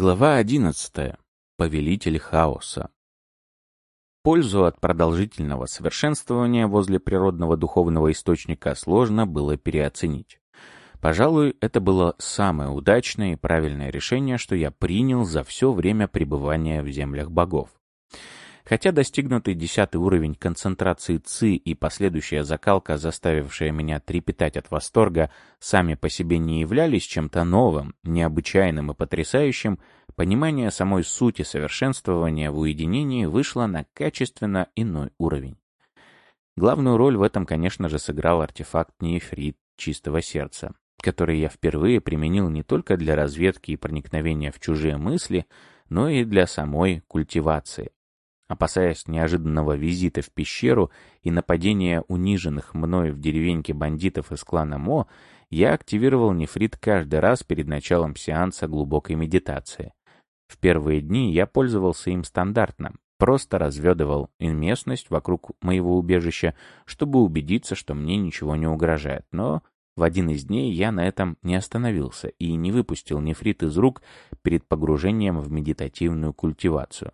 Глава 11. Повелитель хаоса. Пользу от продолжительного совершенствования возле природного духовного источника сложно было переоценить. Пожалуй, это было самое удачное и правильное решение, что я принял за все время пребывания в землях богов. Хотя достигнутый десятый уровень концентрации ЦИ и последующая закалка, заставившая меня трепетать от восторга, сами по себе не являлись чем-то новым, необычайным и потрясающим, понимание самой сути совершенствования в уединении вышло на качественно иной уровень. Главную роль в этом, конечно же, сыграл артефакт Неефрит чистого сердца, который я впервые применил не только для разведки и проникновения в чужие мысли, но и для самой культивации. Опасаясь неожиданного визита в пещеру и нападения униженных мной в деревеньке бандитов из клана Мо, я активировал нефрит каждый раз перед началом сеанса глубокой медитации. В первые дни я пользовался им стандартно, просто разведывал местность вокруг моего убежища, чтобы убедиться, что мне ничего не угрожает. Но в один из дней я на этом не остановился и не выпустил нефрит из рук перед погружением в медитативную культивацию.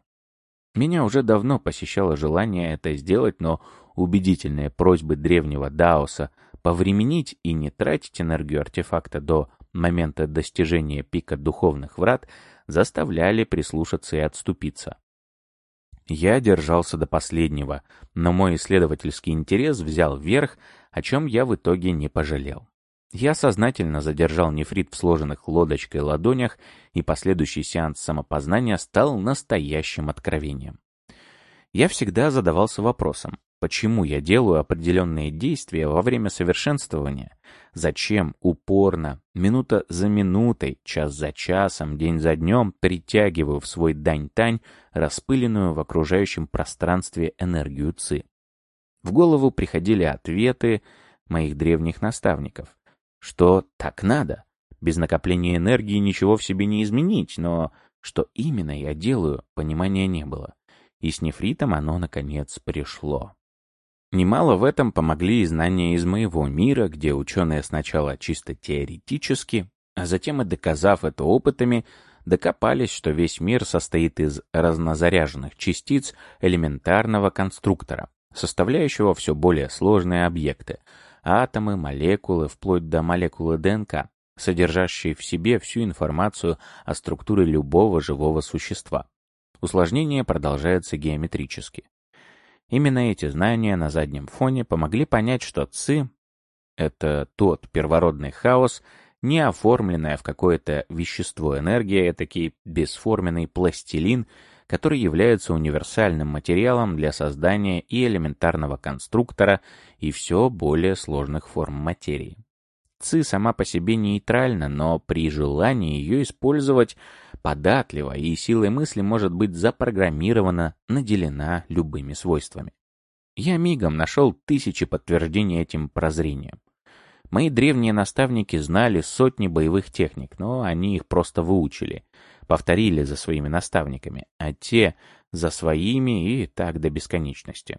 Меня уже давно посещало желание это сделать, но убедительные просьбы древнего Даоса повременить и не тратить энергию артефакта до момента достижения пика духовных врат заставляли прислушаться и отступиться. Я держался до последнего, но мой исследовательский интерес взял верх, о чем я в итоге не пожалел. Я сознательно задержал нефрит в сложенных лодочкой ладонях, и последующий сеанс самопознания стал настоящим откровением. Я всегда задавался вопросом, почему я делаю определенные действия во время совершенствования, зачем упорно, минута за минутой, час за часом, день за днем притягиваю в свой дань-тань распыленную в окружающем пространстве энергию ЦИ. В голову приходили ответы моих древних наставников — что так надо. Без накопления энергии ничего в себе не изменить, но что именно я делаю, понимания не было. И с нефритом оно, наконец, пришло. Немало в этом помогли и знания из моего мира, где ученые сначала чисто теоретически, а затем и доказав это опытами, докопались, что весь мир состоит из разнозаряженных частиц элементарного конструктора, составляющего все более сложные объекты, атомы, молекулы, вплоть до молекулы ДНК, содержащие в себе всю информацию о структуре любого живого существа. Усложнение продолжается геометрически. Именно эти знания на заднем фоне помогли понять, что ЦИ — это тот первородный хаос, не оформленная в какое-то вещество энергия, этакий бесформенный пластилин — который является универсальным материалом для создания и элементарного конструктора, и все более сложных форм материи. ЦИ сама по себе нейтральна, но при желании ее использовать податливо и силой мысли может быть запрограммирована, наделена любыми свойствами. Я мигом нашел тысячи подтверждений этим прозрениям. Мои древние наставники знали сотни боевых техник, но они их просто выучили, повторили за своими наставниками, а те за своими и так до бесконечности.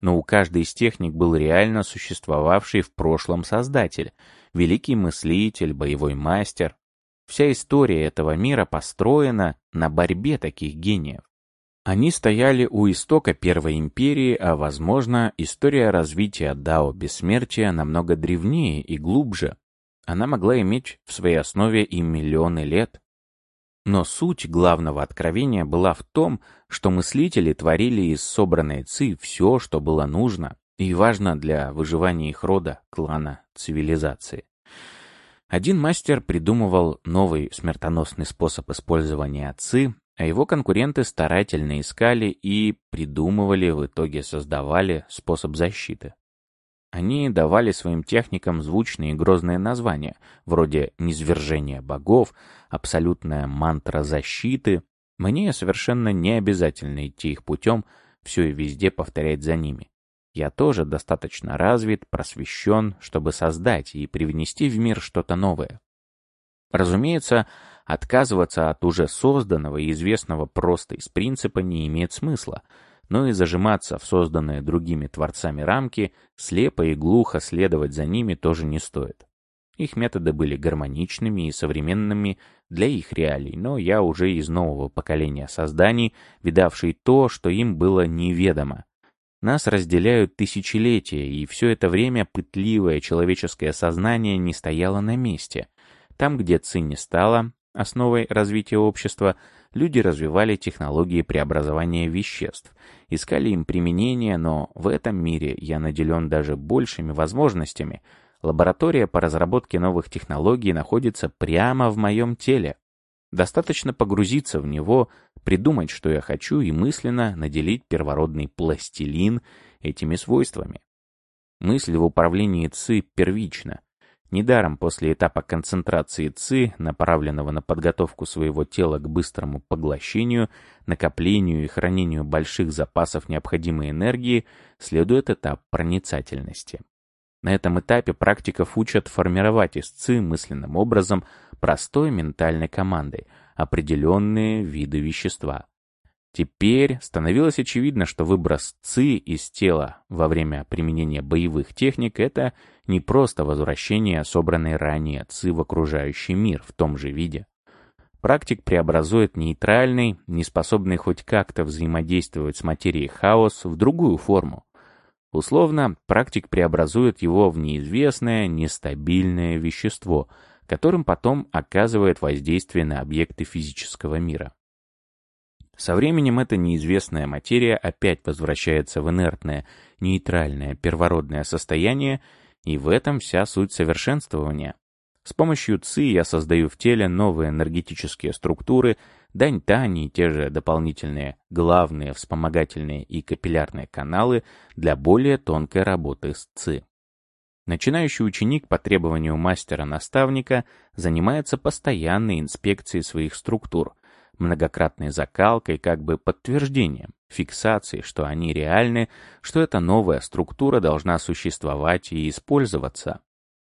Но у каждой из техник был реально существовавший в прошлом создатель, великий мыслитель, боевой мастер. Вся история этого мира построена на борьбе таких гениев. Они стояли у истока Первой империи, а, возможно, история развития Дао Бессмертия намного древнее и глубже. Она могла иметь в своей основе и миллионы лет. Но суть главного откровения была в том, что мыслители творили из собранной ци все, что было нужно и важно для выживания их рода, клана, цивилизации. Один мастер придумывал новый смертоносный способ использования ци, а его конкуренты старательно искали и придумывали, в итоге создавали способ защиты. Они давали своим техникам звучные и грозные названия, вроде «низвержение богов», «абсолютная мантра защиты». Мне совершенно не обязательно идти их путем, все и везде повторять за ними. Я тоже достаточно развит, просвещен, чтобы создать и привнести в мир что-то новое. Разумеется, Отказываться от уже созданного и известного просто из принципа не имеет смысла, но и зажиматься в созданные другими творцами рамки, слепо и глухо следовать за ними тоже не стоит. Их методы были гармоничными и современными для их реалий, но я уже из нового поколения созданий, видавший то, что им было неведомо. Нас разделяют тысячелетия, и все это время пытливое человеческое сознание не стояло на месте. Там, где ци не стало основой развития общества, люди развивали технологии преобразования веществ, искали им применение, но в этом мире я наделен даже большими возможностями. Лаборатория по разработке новых технологий находится прямо в моем теле. Достаточно погрузиться в него, придумать, что я хочу, и мысленно наделить первородный пластилин этими свойствами. Мысль в управлении ЦИ первична. Недаром после этапа концентрации ЦИ, направленного на подготовку своего тела к быстрому поглощению, накоплению и хранению больших запасов необходимой энергии, следует этап проницательности. На этом этапе практиков учат формировать из ЦИ мысленным образом простой ментальной командой определенные виды вещества. Теперь становилось очевидно, что выброс ЦИ из тела во время применения боевых техник — это не просто возвращение собранной ранее ЦИ в окружающий мир в том же виде. Практик преобразует нейтральный, неспособный хоть как-то взаимодействовать с материей хаос в другую форму. Условно, практик преобразует его в неизвестное, нестабильное вещество, которым потом оказывает воздействие на объекты физического мира. Со временем эта неизвестная материя опять возвращается в инертное, нейтральное, первородное состояние, и в этом вся суть совершенствования. С помощью ЦИ я создаю в теле новые энергетические структуры, дань-тани и те же дополнительные главные, вспомогательные и капиллярные каналы для более тонкой работы с ЦИ. Начинающий ученик по требованию мастера-наставника занимается постоянной инспекцией своих структур, многократной закалкой, как бы подтверждением, фиксацией, что они реальны, что эта новая структура должна существовать и использоваться.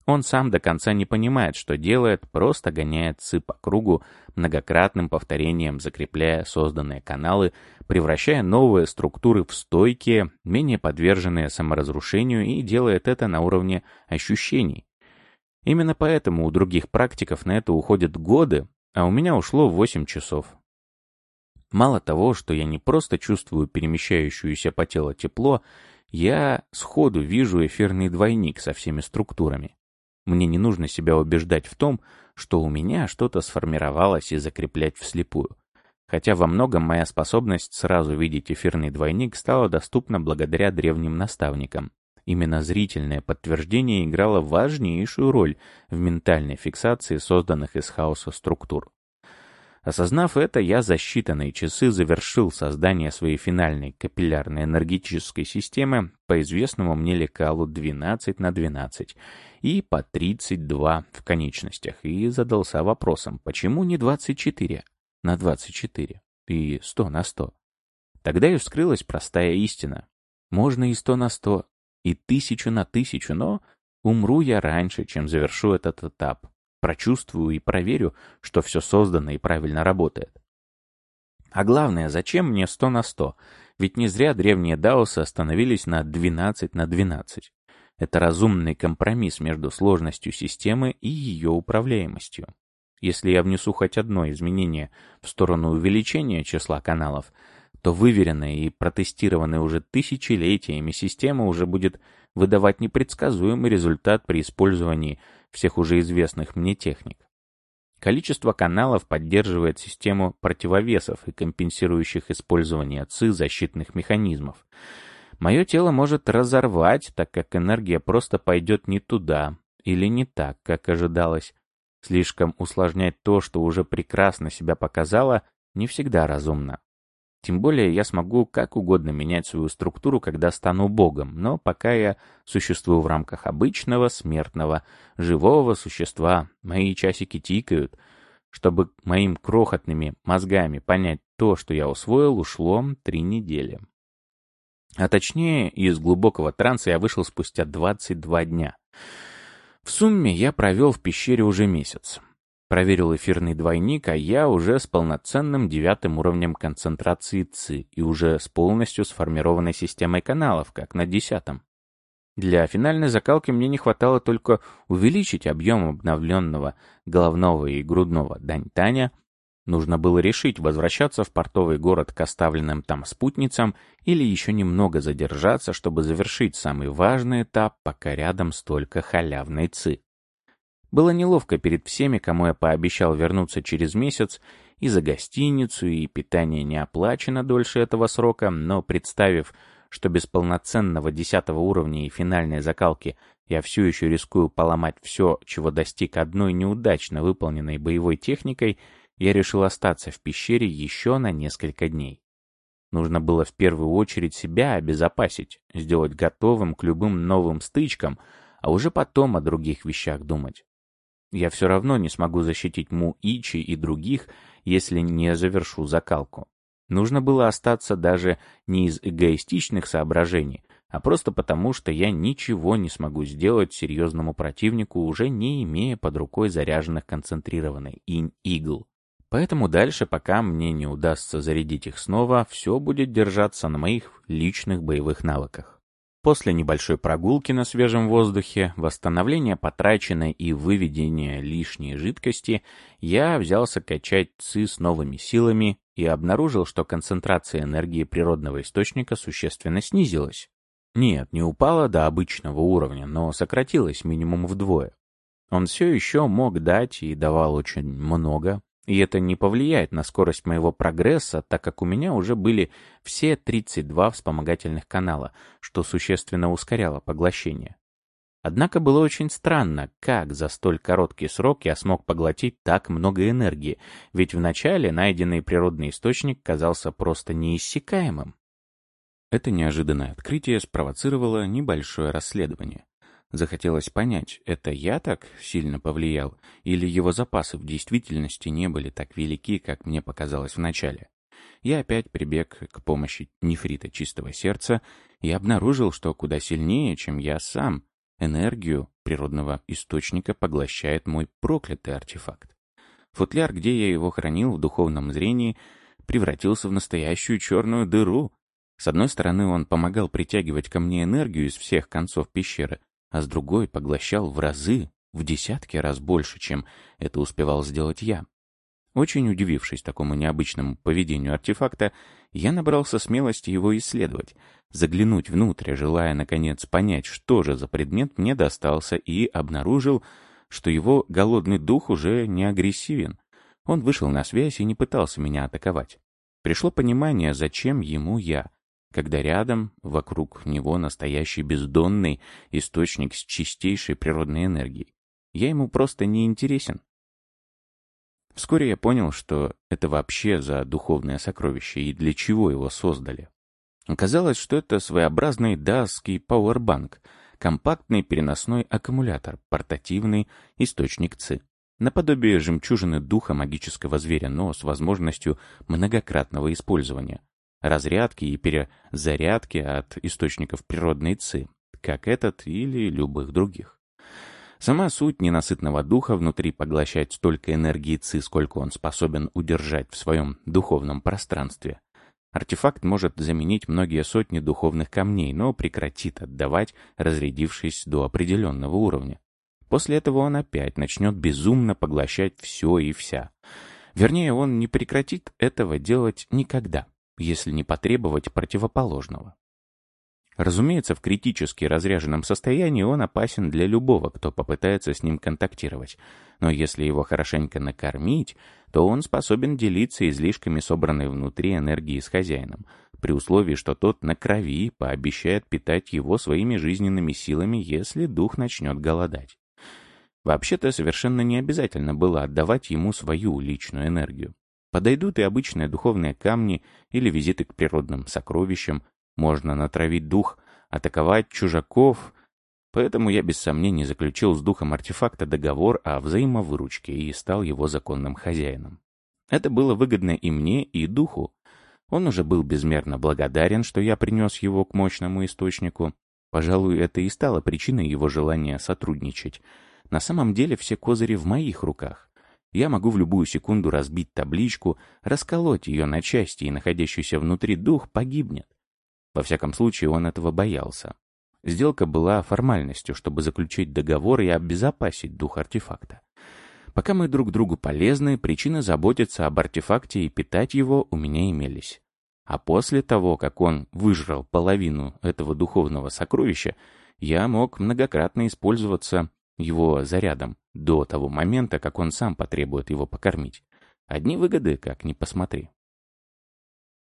Он сам до конца не понимает, что делает, просто гоняет цы по кругу, многократным повторением закрепляя созданные каналы, превращая новые структуры в стойкие, менее подверженные саморазрушению и делает это на уровне ощущений. Именно поэтому у других практиков на это уходят годы, а у меня ушло 8 часов. Мало того, что я не просто чувствую перемещающуюся по телу тепло, я сходу вижу эфирный двойник со всеми структурами. Мне не нужно себя убеждать в том, что у меня что-то сформировалось и закреплять вслепую. Хотя во многом моя способность сразу видеть эфирный двойник стала доступна благодаря древним наставникам. Именно зрительное подтверждение играло важнейшую роль в ментальной фиксации созданных из хаоса структур. Осознав это, я за считанные часы завершил создание своей финальной капиллярной энергетической системы по известному мне лекалу 12 на 12 и по 32 в конечностях и задался вопросом, почему не 24 на 24 и 100 на 100. Тогда и вскрылась простая истина. Можно и 100 на 100, и тысячу на тысячу, но умру я раньше, чем завершу этот этап. Прочувствую и проверю, что все создано и правильно работает. А главное, зачем мне 100 на 100? Ведь не зря древние даосы остановились на 12 на 12. Это разумный компромисс между сложностью системы и ее управляемостью. Если я внесу хоть одно изменение в сторону увеличения числа каналов, то выверенная и протестированная уже тысячелетиями система уже будет выдавать непредсказуемый результат при использовании всех уже известных мне техник. Количество каналов поддерживает систему противовесов и компенсирующих использование ЦИ защитных механизмов. Мое тело может разорвать, так как энергия просто пойдет не туда или не так, как ожидалось. Слишком усложнять то, что уже прекрасно себя показало, не всегда разумно. Тем более я смогу как угодно менять свою структуру, когда стану богом, но пока я существую в рамках обычного, смертного, живого существа, мои часики тикают. Чтобы моим крохотными мозгами понять то, что я усвоил, ушло три недели. А точнее, из глубокого транса я вышел спустя 22 дня. В сумме я провел в пещере уже месяц. Проверил эфирный двойник, а я уже с полноценным девятым уровнем концентрации ЦИ и уже с полностью сформированной системой каналов, как на десятом. Для финальной закалки мне не хватало только увеличить объем обновленного головного и грудного дань-таня. Нужно было решить, возвращаться в портовый город к оставленным там спутницам или еще немного задержаться, чтобы завершить самый важный этап, пока рядом столько халявной ци. Было неловко перед всеми, кому я пообещал вернуться через месяц, и за гостиницу, и питание не оплачено дольше этого срока, но представив, что без полноценного десятого уровня и финальной закалки я все еще рискую поломать все, чего достиг одной неудачно выполненной боевой техникой, я решил остаться в пещере еще на несколько дней. Нужно было в первую очередь себя обезопасить, сделать готовым к любым новым стычкам, а уже потом о других вещах думать. Я все равно не смогу защитить Му Ичи и других, если не завершу закалку. Нужно было остаться даже не из эгоистичных соображений, а просто потому, что я ничего не смогу сделать серьезному противнику, уже не имея под рукой заряженных концентрированной инь-игл. Поэтому дальше, пока мне не удастся зарядить их снова, все будет держаться на моих личных боевых навыках. После небольшой прогулки на свежем воздухе, восстановления потраченной и выведения лишней жидкости, я взялся качать ЦИ с новыми силами и обнаружил, что концентрация энергии природного источника существенно снизилась. Нет, не упала до обычного уровня, но сократилась минимум вдвое. Он все еще мог дать и давал очень много, и это не повлияет на скорость моего прогресса, так как у меня уже были все 32 вспомогательных канала, что существенно ускоряло поглощение. Однако было очень странно, как за столь короткий срок я смог поглотить так много энергии, ведь вначале найденный природный источник казался просто неиссякаемым. Это неожиданное открытие спровоцировало небольшое расследование. Захотелось понять, это я так сильно повлиял, или его запасы в действительности не были так велики, как мне показалось вначале. Я опять прибег к помощи нефрита чистого сердца и обнаружил, что куда сильнее, чем я сам, энергию природного источника поглощает мой проклятый артефакт. Футляр, где я его хранил в духовном зрении, превратился в настоящую черную дыру. С одной стороны, он помогал притягивать ко мне энергию из всех концов пещеры, а с другой поглощал в разы, в десятки раз больше, чем это успевал сделать я. Очень удивившись такому необычному поведению артефакта, я набрался смелости его исследовать, заглянуть внутрь, желая, наконец, понять, что же за предмет мне достался, и обнаружил, что его голодный дух уже не агрессивен. Он вышел на связь и не пытался меня атаковать. Пришло понимание, зачем ему я, когда рядом, вокруг него настоящий бездонный источник с чистейшей природной энергией. Я ему просто не интересен. Вскоре я понял, что это вообще за духовное сокровище и для чего его создали. Оказалось, что это своеобразный дасский пауэрбанк, компактный переносной аккумулятор, портативный источник ЦИ. Наподобие жемчужины духа магического зверя, но с возможностью многократного использования разрядки и перезарядки от источников природной ЦИ, как этот или любых других. Сама суть ненасытного духа внутри поглощать столько энергии ЦИ, сколько он способен удержать в своем духовном пространстве. Артефакт может заменить многие сотни духовных камней, но прекратит отдавать, разрядившись до определенного уровня. После этого он опять начнет безумно поглощать все и вся. Вернее, он не прекратит этого делать никогда если не потребовать противоположного. Разумеется, в критически разряженном состоянии он опасен для любого, кто попытается с ним контактировать, но если его хорошенько накормить, то он способен делиться излишками собранной внутри энергии с хозяином, при условии, что тот на крови пообещает питать его своими жизненными силами, если дух начнет голодать. Вообще-то совершенно не обязательно было отдавать ему свою личную энергию. Подойдут и обычные духовные камни или визиты к природным сокровищам. Можно натравить дух, атаковать чужаков. Поэтому я без сомнений заключил с духом артефакта договор о взаимовыручке и стал его законным хозяином. Это было выгодно и мне, и духу. Он уже был безмерно благодарен, что я принес его к мощному источнику. Пожалуй, это и стало причиной его желания сотрудничать. На самом деле все козыри в моих руках. Я могу в любую секунду разбить табличку, расколоть ее на части, и находящийся внутри дух погибнет. Во всяком случае, он этого боялся. Сделка была формальностью, чтобы заключить договор и обезопасить дух артефакта. Пока мы друг другу полезны, причины заботиться об артефакте и питать его у меня имелись. А после того, как он выжрал половину этого духовного сокровища, я мог многократно использоваться его зарядом до того момента, как он сам потребует его покормить. Одни выгоды, как ни посмотри.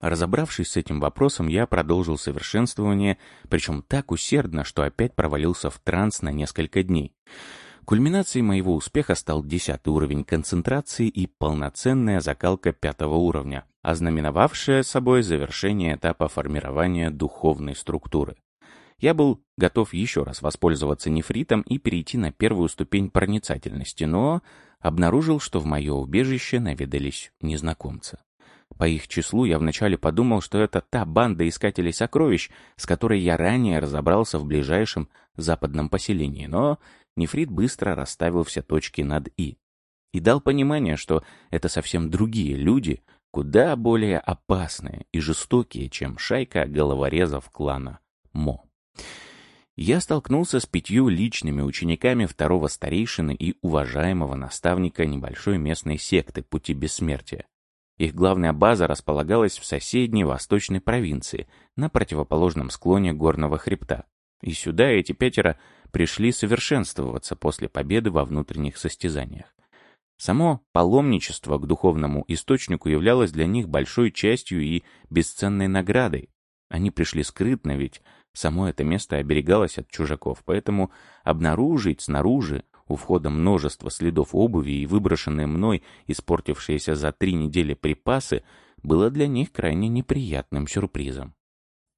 Разобравшись с этим вопросом, я продолжил совершенствование, причем так усердно, что опять провалился в транс на несколько дней. Кульминацией моего успеха стал десятый уровень концентрации и полноценная закалка пятого уровня, ознаменовавшая собой завершение этапа формирования духовной структуры. Я был готов еще раз воспользоваться нефритом и перейти на первую ступень проницательности, но обнаружил, что в мое убежище наведались незнакомцы. По их числу я вначале подумал, что это та банда искателей сокровищ, с которой я ранее разобрался в ближайшем западном поселении, но Нефрит быстро расставил все точки над «и» и дал понимание, что это совсем другие люди, куда более опасные и жестокие, чем шайка головорезов клана Мо. Я столкнулся с пятью личными учениками второго старейшины и уважаемого наставника небольшой местной секты Пути Бессмертия. Их главная база располагалась в соседней восточной провинции, на противоположном склоне горного хребта. И сюда эти пятеро пришли совершенствоваться после победы во внутренних состязаниях. Само паломничество к духовному источнику являлось для них большой частью и бесценной наградой. Они пришли скрытно, ведь само это место оберегалось от чужаков, поэтому обнаружить снаружи у входа множество следов обуви и выброшенные мной испортившиеся за три недели припасы было для них крайне неприятным сюрпризом.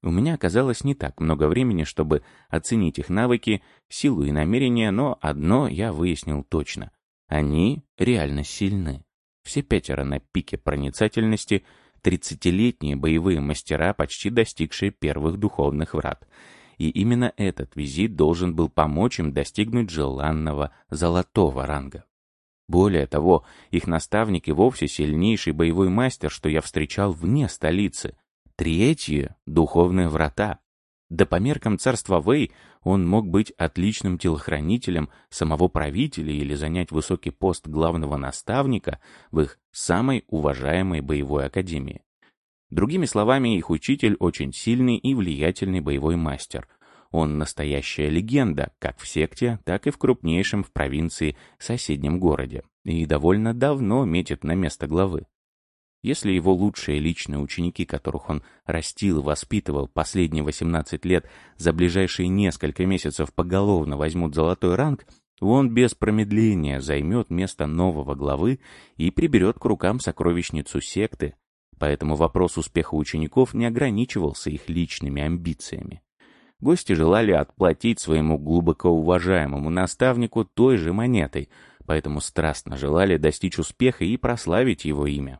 У меня оказалось не так много времени, чтобы оценить их навыки, силу и намерения, но одно я выяснил точно. Они реально сильны. Все пятеро на пике проницательности, тридцатилетние боевые мастера, почти достигшие первых духовных врат. И именно этот визит должен был помочь им достигнуть желанного золотого ранга. Более того, их наставник и вовсе сильнейший боевой мастер, что я встречал вне столицы — Третье — духовные врата. Да по меркам царства Вэй он мог быть отличным телохранителем самого правителя или занять высокий пост главного наставника в их самой уважаемой боевой академии. Другими словами, их учитель очень сильный и влиятельный боевой мастер. Он настоящая легенда, как в секте, так и в крупнейшем в провинции соседнем городе, и довольно давно метит на место главы. Если его лучшие личные ученики, которых он растил и воспитывал последние 18 лет, за ближайшие несколько месяцев поголовно возьмут золотой ранг, он без промедления займет место нового главы и приберет к рукам сокровищницу секты, поэтому вопрос успеха учеников не ограничивался их личными амбициями. Гости желали отплатить своему глубоко уважаемому наставнику той же монетой, поэтому страстно желали достичь успеха и прославить его имя.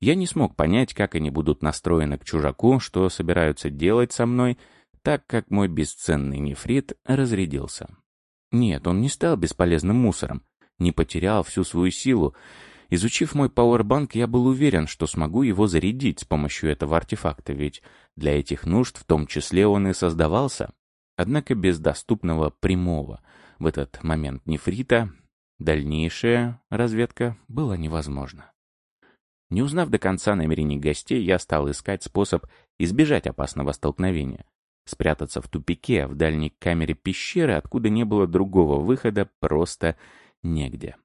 Я не смог понять, как они будут настроены к чужаку, что собираются делать со мной, так как мой бесценный нефрит разрядился. Нет, он не стал бесполезным мусором, не потерял всю свою силу. Изучив мой пауэрбанк, я был уверен, что смогу его зарядить с помощью этого артефакта, ведь для этих нужд в том числе он и создавался. Однако без доступного прямого в этот момент нефрита дальнейшая разведка была невозможна. Не узнав до конца намерений гостей, я стал искать способ избежать опасного столкновения. Спрятаться в тупике, в дальней камере пещеры, откуда не было другого выхода, просто негде.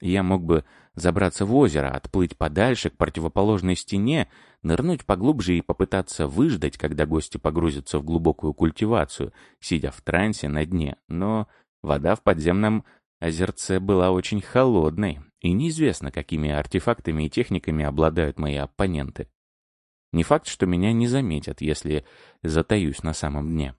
Я мог бы забраться в озеро, отплыть подальше к противоположной стене, нырнуть поглубже и попытаться выждать, когда гости погрузятся в глубокую культивацию, сидя в трансе на дне, но вода в подземном озерце была очень холодной, и неизвестно, какими артефактами и техниками обладают мои оппоненты. Не факт, что меня не заметят, если затаюсь на самом дне.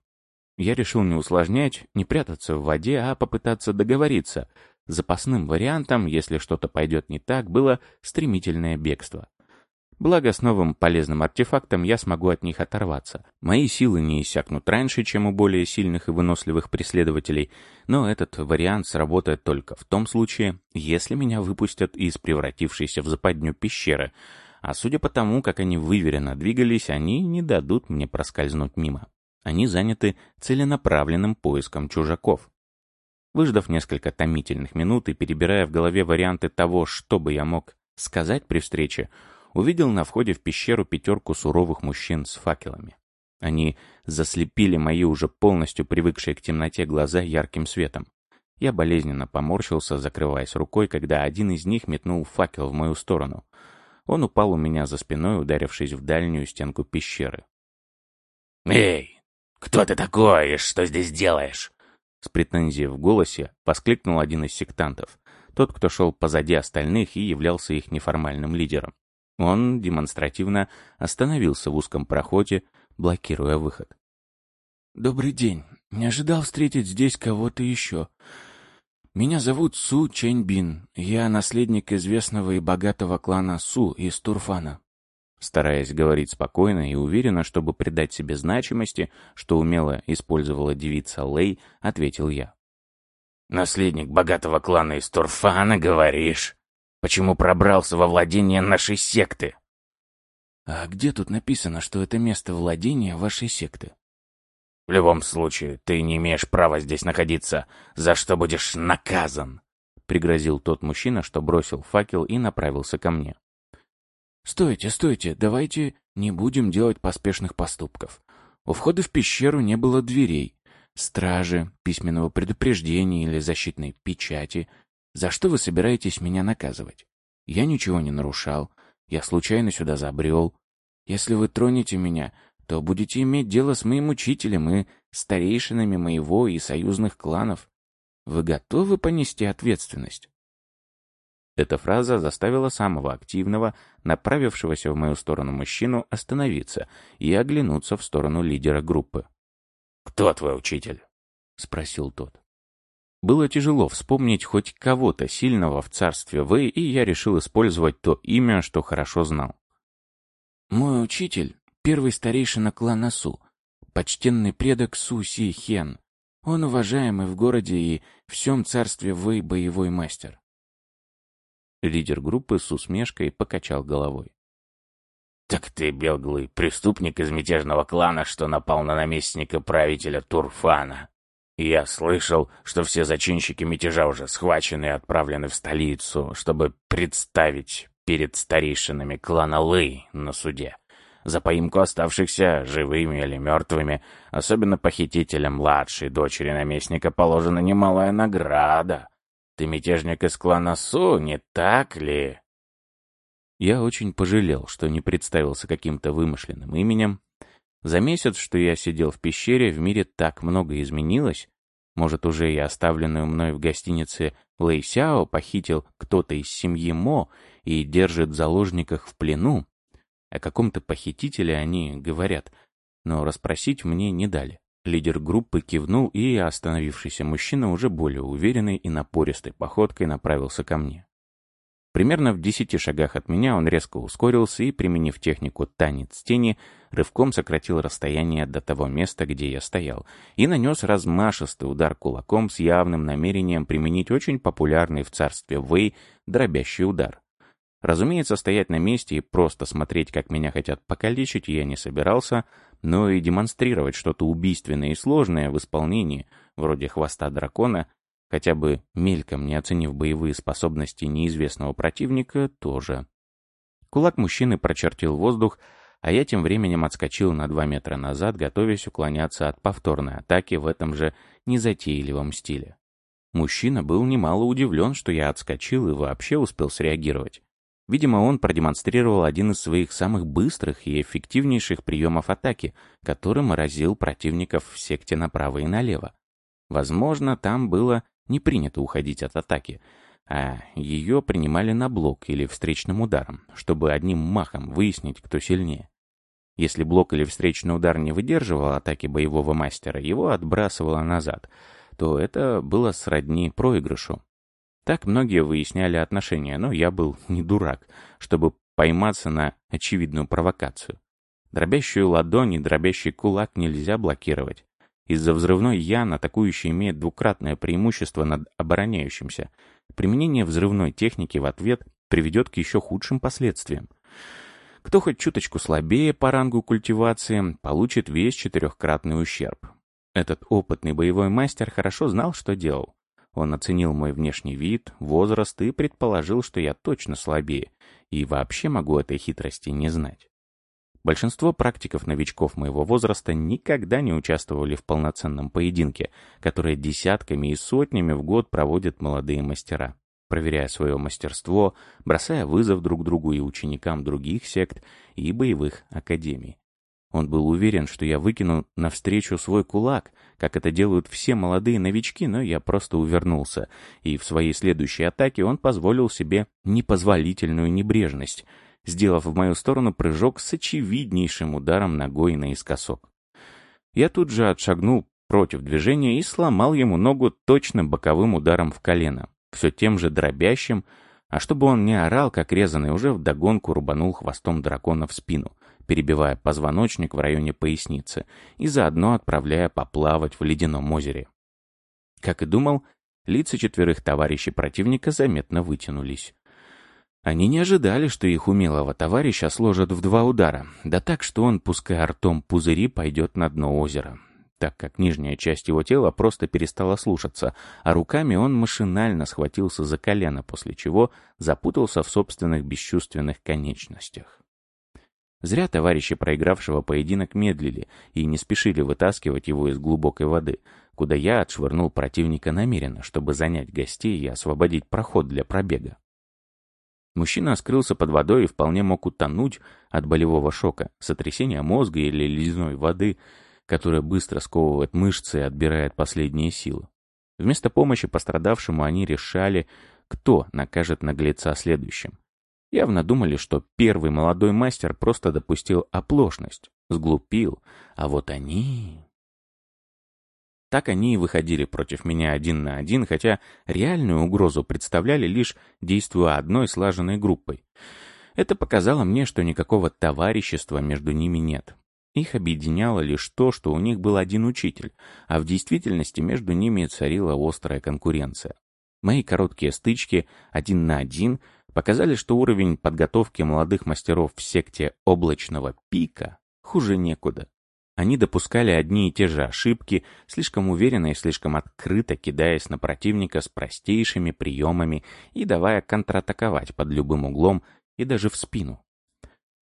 Я решил не усложнять, не прятаться в воде, а попытаться договориться. Запасным вариантом, если что-то пойдет не так, было стремительное бегство. Благо, с новым полезным артефактом я смогу от них оторваться. Мои силы не иссякнут раньше, чем у более сильных и выносливых преследователей, но этот вариант сработает только в том случае, если меня выпустят из превратившейся в западню пещеры, а судя по тому, как они выверенно двигались, они не дадут мне проскользнуть мимо. Они заняты целенаправленным поиском чужаков. Выждав несколько томительных минут и перебирая в голове варианты того, что бы я мог сказать при встрече, увидел на входе в пещеру пятерку суровых мужчин с факелами. Они заслепили мои уже полностью привыкшие к темноте глаза ярким светом. Я болезненно поморщился, закрываясь рукой, когда один из них метнул факел в мою сторону. Он упал у меня за спиной, ударившись в дальнюю стенку пещеры. «Эй, кто ты такой и что здесь делаешь?» С претензией в голосе воскликнул один из сектантов, тот, кто шел позади остальных и являлся их неформальным лидером. Он демонстративно остановился в узком проходе, блокируя выход. «Добрый день. Не ожидал встретить здесь кого-то еще. Меня зовут Су Чэньбин. Я наследник известного и богатого клана Су из Турфана». Стараясь говорить спокойно и уверенно, чтобы придать себе значимости, что умело использовала девица Лэй, ответил я. «Наследник богатого клана из Турфана, говоришь? Почему пробрался во владение нашей секты?» «А где тут написано, что это место владения вашей секты?» «В любом случае, ты не имеешь права здесь находиться, за что будешь наказан!» — пригрозил тот мужчина, что бросил факел и направился ко мне. «Стойте, стойте, давайте не будем делать поспешных поступков. У входа в пещеру не было дверей, стражи, письменного предупреждения или защитной печати. За что вы собираетесь меня наказывать? Я ничего не нарушал, я случайно сюда забрел. Если вы тронете меня, то будете иметь дело с моим учителем и старейшинами моего и союзных кланов. Вы готовы понести ответственность?» Эта фраза заставила самого активного, направившегося в мою сторону мужчину, остановиться и оглянуться в сторону лидера группы. «Кто твой учитель?» — спросил тот. Было тяжело вспомнить хоть кого-то сильного в царстве Вэй, и я решил использовать то имя, что хорошо знал. «Мой учитель — первый старейшина клана Су, почтенный предок Су Си Хен. Он уважаемый в городе и всем царстве Вэй боевой мастер». Лидер группы с усмешкой покачал головой. «Так ты белглый преступник из мятежного клана, что напал на наместника правителя Турфана. Я слышал, что все зачинщики мятежа уже схвачены и отправлены в столицу, чтобы представить перед старейшинами клана Лы на суде. За поимку оставшихся, живыми или мертвыми, особенно похитителям младшей дочери наместника, положена немалая награда. Ты мятежник из клана Су, не так ли? Я очень пожалел, что не представился каким-то вымышленным именем, за месяц, что я сидел в пещере, в мире так много изменилось. Может, уже и оставленную мной в гостинице Лэйсяо похитил кто-то из семьи Мо и держит в заложниках в плену. О каком-то похитителе они говорят, но расспросить мне не дали. Лидер группы кивнул, и остановившийся мужчина уже более уверенной и напористой походкой направился ко мне. Примерно в десяти шагах от меня он резко ускорился и, применив технику «танец тени», рывком сократил расстояние до того места, где я стоял, и нанес размашистый удар кулаком с явным намерением применить очень популярный в царстве Вэй дробящий удар. Разумеется, стоять на месте и просто смотреть, как меня хотят покалечить, я не собирался, но и демонстрировать что-то убийственное и сложное в исполнении, вроде хвоста дракона, хотя бы мельком не оценив боевые способности неизвестного противника, тоже. Кулак мужчины прочертил воздух, а я тем временем отскочил на два метра назад, готовясь уклоняться от повторной атаки в этом же незатейливом стиле. Мужчина был немало удивлен, что я отскочил и вообще успел среагировать. Видимо, он продемонстрировал один из своих самых быстрых и эффективнейших приемов атаки, которым разил противников в секте направо и налево. Возможно, там было не принято уходить от атаки, а ее принимали на блок или встречным ударом, чтобы одним махом выяснить, кто сильнее. Если блок или встречный удар не выдерживал атаки боевого мастера, его отбрасывало назад, то это было сродни проигрышу. Так многие выясняли отношения, но я был не дурак, чтобы пойматься на очевидную провокацию. Дробящую ладонь и дробящий кулак нельзя блокировать. Из-за взрывной ян атакующий имеет двукратное преимущество над обороняющимся. Применение взрывной техники в ответ приведет к еще худшим последствиям. Кто хоть чуточку слабее по рангу культивации, получит весь четырехкратный ущерб. Этот опытный боевой мастер хорошо знал, что делал. Он оценил мой внешний вид, возраст и предположил, что я точно слабее, и вообще могу этой хитрости не знать. Большинство практиков-новичков моего возраста никогда не участвовали в полноценном поединке, который десятками и сотнями в год проводят молодые мастера проверяя свое мастерство, бросая вызов друг другу и ученикам других сект и боевых академий. Он был уверен, что я выкину навстречу свой кулак, как это делают все молодые новички, но я просто увернулся, и в своей следующей атаке он позволил себе непозволительную небрежность, сделав в мою сторону прыжок с очевиднейшим ударом ногой наискосок. Я тут же отшагнул против движения и сломал ему ногу точно боковым ударом в колено все тем же дробящим, а чтобы он не орал, как резанный, уже вдогонку рубанул хвостом дракона в спину, перебивая позвоночник в районе поясницы и заодно отправляя поплавать в ледяном озере. Как и думал, лица четверых товарищей противника заметно вытянулись. Они не ожидали, что их умелого товарища сложат в два удара, да так, что он, пуская ртом пузыри, пойдет на дно озера так как нижняя часть его тела просто перестала слушаться, а руками он машинально схватился за колено, после чего запутался в собственных бесчувственных конечностях. Зря товарищи проигравшего поединок медлили и не спешили вытаскивать его из глубокой воды, куда я отшвырнул противника намеренно, чтобы занять гостей и освободить проход для пробега. Мужчина скрылся под водой и вполне мог утонуть от болевого шока, сотрясения мозга или ледяной воды — которая быстро сковывает мышцы и отбирает последние силы. Вместо помощи пострадавшему они решали, кто накажет наглеца следующим. Явно думали, что первый молодой мастер просто допустил оплошность, сглупил, а вот они... Так они и выходили против меня один на один, хотя реальную угрозу представляли лишь действуя одной слаженной группой. Это показало мне, что никакого товарищества между ними нет. Их объединяло лишь то, что у них был один учитель, а в действительности между ними царила острая конкуренция. Мои короткие стычки один на один показали, что уровень подготовки молодых мастеров в секте облачного пика хуже некуда. Они допускали одни и те же ошибки, слишком уверенно и слишком открыто кидаясь на противника с простейшими приемами и давая контратаковать под любым углом и даже в спину.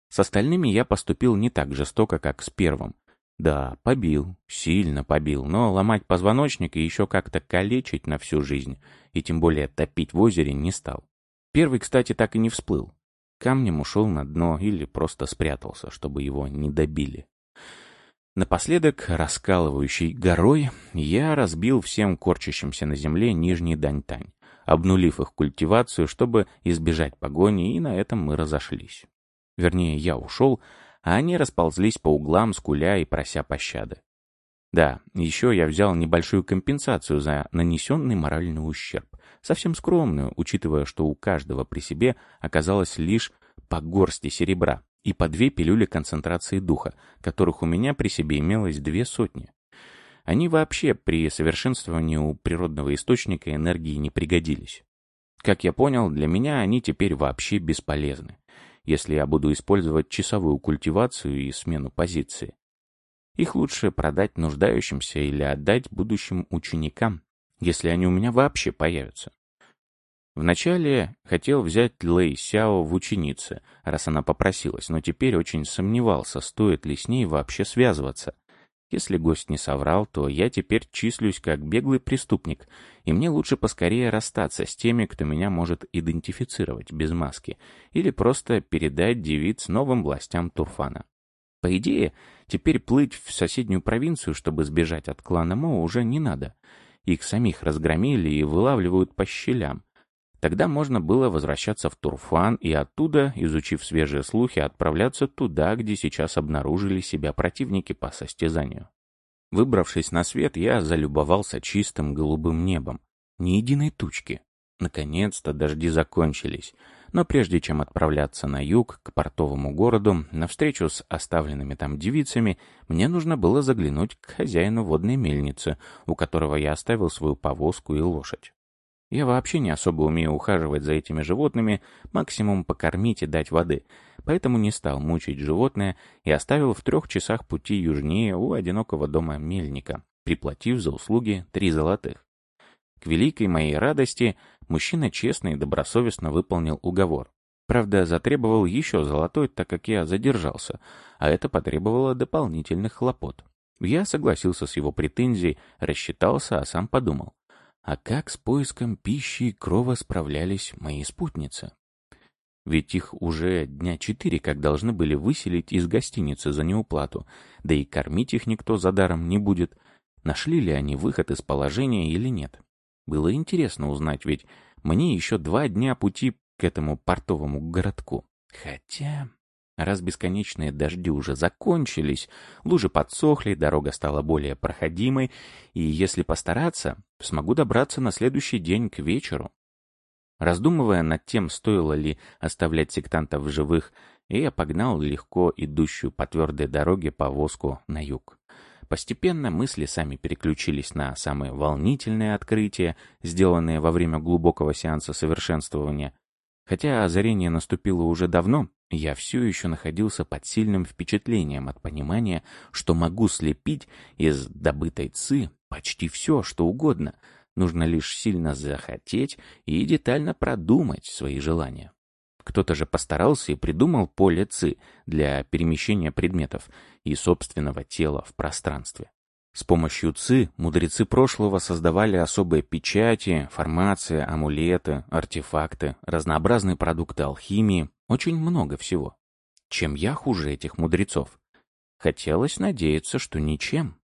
С остальными я поступил не так жестоко, как с первым. Да, побил, сильно побил, но ломать позвоночник и еще как-то калечить на всю жизнь, и тем более топить в озере не стал. Первый, кстати, так и не всплыл. Камнем ушел на дно или просто спрятался, чтобы его не добили. Напоследок, раскалывающей горой, я разбил всем корчащимся на земле нижний дань-тань, обнулив их культивацию, чтобы избежать погони, и на этом мы разошлись. Вернее, я ушел, а они расползлись по углам, скуля и прося пощады. Да, еще я взял небольшую компенсацию за нанесенный моральный ущерб. Совсем скромную, учитывая, что у каждого при себе оказалось лишь по горсти серебра и по две пилюли концентрации духа, которых у меня при себе имелось две сотни. Они вообще при совершенствовании у природного источника энергии не пригодились. Как я понял, для меня они теперь вообще бесполезны если я буду использовать часовую культивацию и смену позиции. Их лучше продать нуждающимся или отдать будущим ученикам, если они у меня вообще появятся. Вначале хотел взять Лэй Сяо в ученицы, раз она попросилась, но теперь очень сомневался, стоит ли с ней вообще связываться. Если гость не соврал, то я теперь числюсь как беглый преступник, и мне лучше поскорее расстаться с теми, кто меня может идентифицировать без маски, или просто передать девиц новым властям Турфана. По идее, теперь плыть в соседнюю провинцию, чтобы сбежать от клана Мо, уже не надо. Их самих разгромили и вылавливают по щелям. Тогда можно было возвращаться в Турфан и оттуда, изучив свежие слухи, отправляться туда, где сейчас обнаружили себя противники по состязанию. Выбравшись на свет, я залюбовался чистым голубым небом. Ни единой тучки. Наконец-то дожди закончились. Но прежде чем отправляться на юг, к портовому городу, на встречу с оставленными там девицами, мне нужно было заглянуть к хозяину водной мельницы, у которого я оставил свою повозку и лошадь. Я вообще не особо умею ухаживать за этими животными, максимум покормить и дать воды, поэтому не стал мучить животное и оставил в трех часах пути южнее у одинокого дома мельника, приплатив за услуги три золотых. К великой моей радости мужчина честно и добросовестно выполнил уговор. Правда, затребовал еще золотой, так как я задержался, а это потребовало дополнительных хлопот. Я согласился с его претензией, рассчитался, а сам подумал. А как с поиском пищи и крова справлялись мои спутницы? Ведь их уже дня четыре как должны были выселить из гостиницы за неуплату, да и кормить их никто за даром не будет. Нашли ли они выход из положения или нет? Было интересно узнать, ведь мне еще два дня пути к этому портовому городку. Хотя... Раз бесконечные дожди уже закончились, лужи подсохли, дорога стала более проходимой, и если постараться, смогу добраться на следующий день к вечеру. Раздумывая над тем, стоило ли оставлять сектантов в живых, я погнал легко идущую по твердой дороге повозку на юг. Постепенно мысли сами переключились на самые волнительные открытия, сделанные во время глубокого сеанса совершенствования. Хотя озарение наступило уже давно, я все еще находился под сильным впечатлением от понимания, что могу слепить из добытой ци почти все, что угодно. Нужно лишь сильно захотеть и детально продумать свои желания. Кто-то же постарался и придумал поле ЦИ для перемещения предметов и собственного тела в пространстве. С помощью ЦИ мудрецы прошлого создавали особые печати, формации, амулеты, артефакты, разнообразные продукты алхимии, очень много всего. Чем я хуже этих мудрецов? Хотелось надеяться, что ничем.